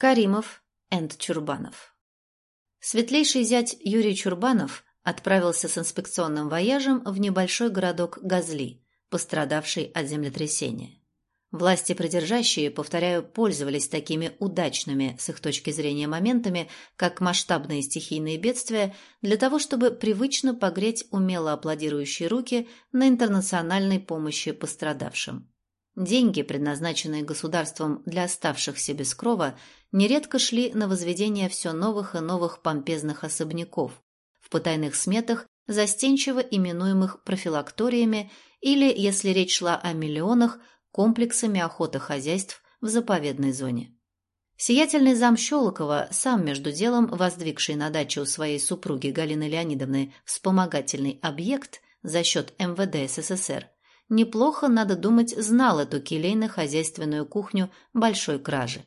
Каримов энд Чурбанов. Светлейший зять Юрий Чурбанов отправился с инспекционным вояжем в небольшой городок Газли, пострадавший от землетрясения. Власти придержащие, повторяю, пользовались такими удачными с их точки зрения моментами, как масштабные стихийные бедствия, для того, чтобы привычно погреть умело аплодирующие руки на интернациональной помощи пострадавшим. Деньги, предназначенные государством для оставшихся без крова, нередко шли на возведение все новых и новых помпезных особняков, в потайных сметах, застенчиво именуемых профилакториями или, если речь шла о миллионах, комплексами охотохозяйств в заповедной зоне. Сиятельный зам Щелокова, сам между делом воздвигший на даче у своей супруги Галины Леонидовны вспомогательный объект за счет МВД СССР, неплохо, надо думать, знал эту келейно-хозяйственную кухню большой кражи.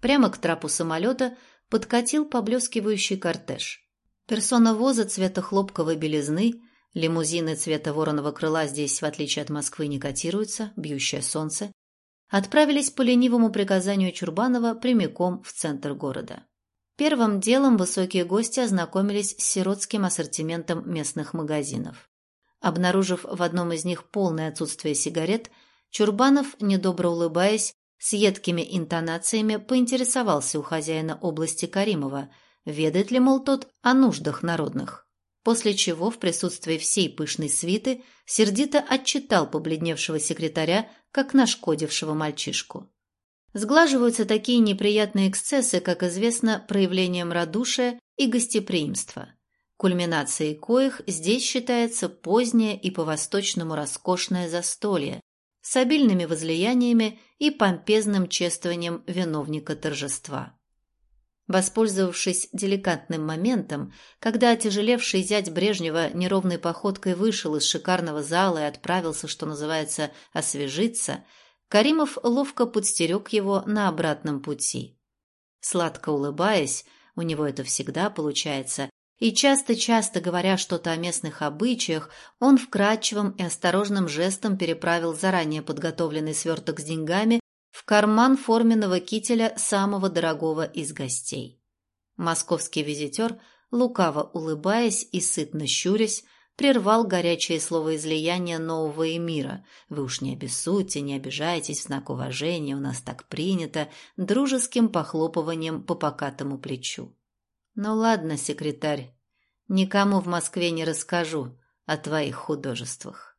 Прямо к трапу самолета подкатил поблескивающий кортеж. Персона воза цвета хлопковой белизны – Лимузины цвета вороного крыла здесь, в отличие от Москвы, не котируются, бьющее солнце. Отправились по ленивому приказанию Чурбанова прямиком в центр города. Первым делом высокие гости ознакомились с сиротским ассортиментом местных магазинов. Обнаружив в одном из них полное отсутствие сигарет, Чурбанов, недобро улыбаясь, с едкими интонациями поинтересовался у хозяина области Каримова, ведает ли, мол, тот о нуждах народных после чего в присутствии всей пышной свиты сердито отчитал побледневшего секретаря, как нашкодившего мальчишку. Сглаживаются такие неприятные эксцессы, как известно, проявлением радушия и гостеприимства. Кульминацией коих здесь считается позднее и по-восточному роскошное застолье с обильными возлияниями и помпезным чествованием виновника торжества. Воспользовавшись деликатным моментом, когда отяжелевший зять Брежнева неровной походкой вышел из шикарного зала и отправился, что называется, освежиться, Каримов ловко подстерег его на обратном пути. Сладко улыбаясь, у него это всегда получается, и часто-часто говоря что-то о местных обычаях, он вкрадчивым и осторожным жестом переправил заранее подготовленный сверток с деньгами в карман форменного кителя самого дорогого из гостей. Московский визитер, лукаво улыбаясь и сытно щурясь, прервал горячее словоизлияние нового эмира. «Вы уж не обессудьте, не обижайтесь, в знак уважения, у нас так принято», дружеским похлопыванием по покатому плечу. «Ну ладно, секретарь, никому в Москве не расскажу о твоих художествах».